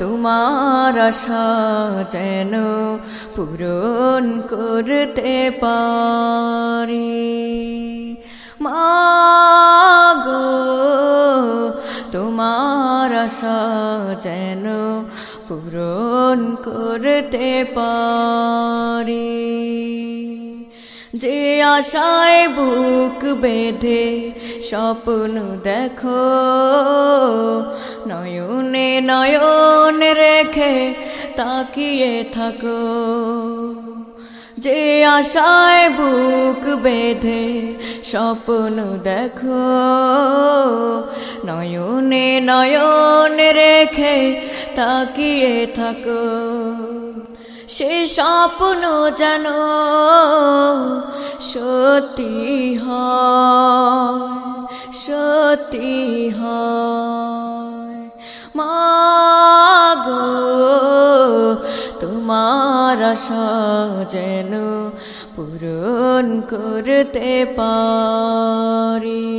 তোমার আশা যেন পূরণ করতে পারি। মাগো তোমার আশা যেন পূরণ করতে পারি। যে আশায় বুক বেঁধে স্বপ্ন দেখো, নয়নে নয়ন রেখে তাকিয়ে থাকো। যে আশায় বুক বেঁধে স্বপ্ন দেখো, নয়নে নয়ন রেখে তাকিয়ে থাকো। সে স্বপ্ন যেন সত্যি হয়, সত্যি মাগো, তোমার আশা যেন পূরণ করতে পারি।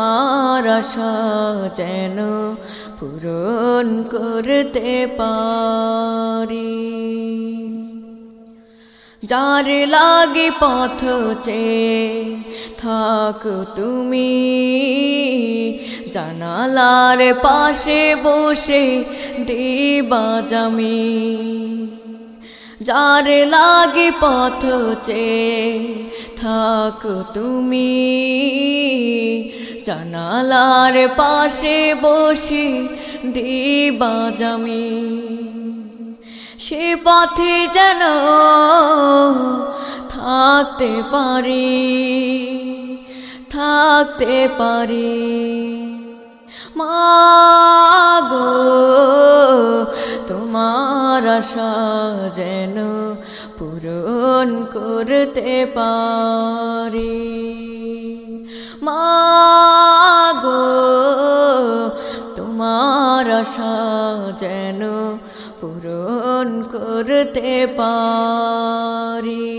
তোমার আশা যেন পূরণ করতে পারি। যার লাগে পথ চে থাক তুমি, জানালার পাশে বসে দিবা জামি। যার লাগে পথ চে থাক তুমি। জানালার পাশে বসে দিবা জামি। সে পথে যেন থাকতে পারি থাকতে পারি। মাগো আশা যেন পূরণ করতে পারি। মাগো, তোমার আশা যেন পূরণ করতে পারি।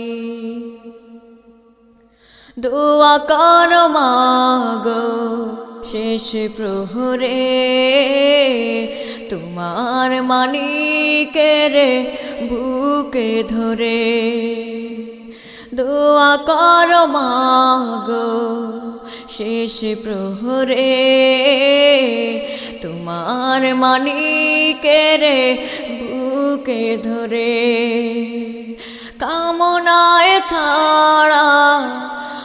দোয়া কর মাগো, শেষ প্রহরে তোমার মানিকের বুকে ধরে। দোয়া কর মাগো শেষ প্রহরে। তোমার মানিকের বুকে ধরে। কামনায় ছাড়া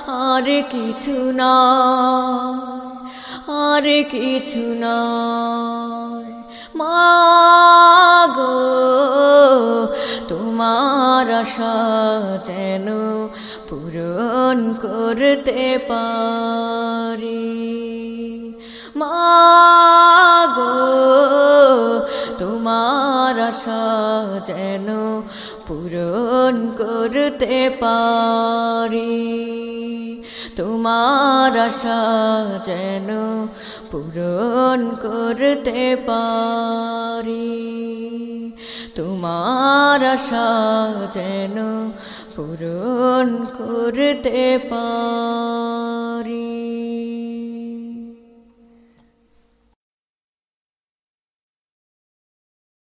আর কিছু না, আর কিছু না। মাগো আশা যেন পূরণ করতে পারি। মাগো তোমার আশা যেন পূরণ করতে পারি। তোমার আশা যেন পূরণ করতে পারি। তোমার আশা যেন পূরণ করতে পারি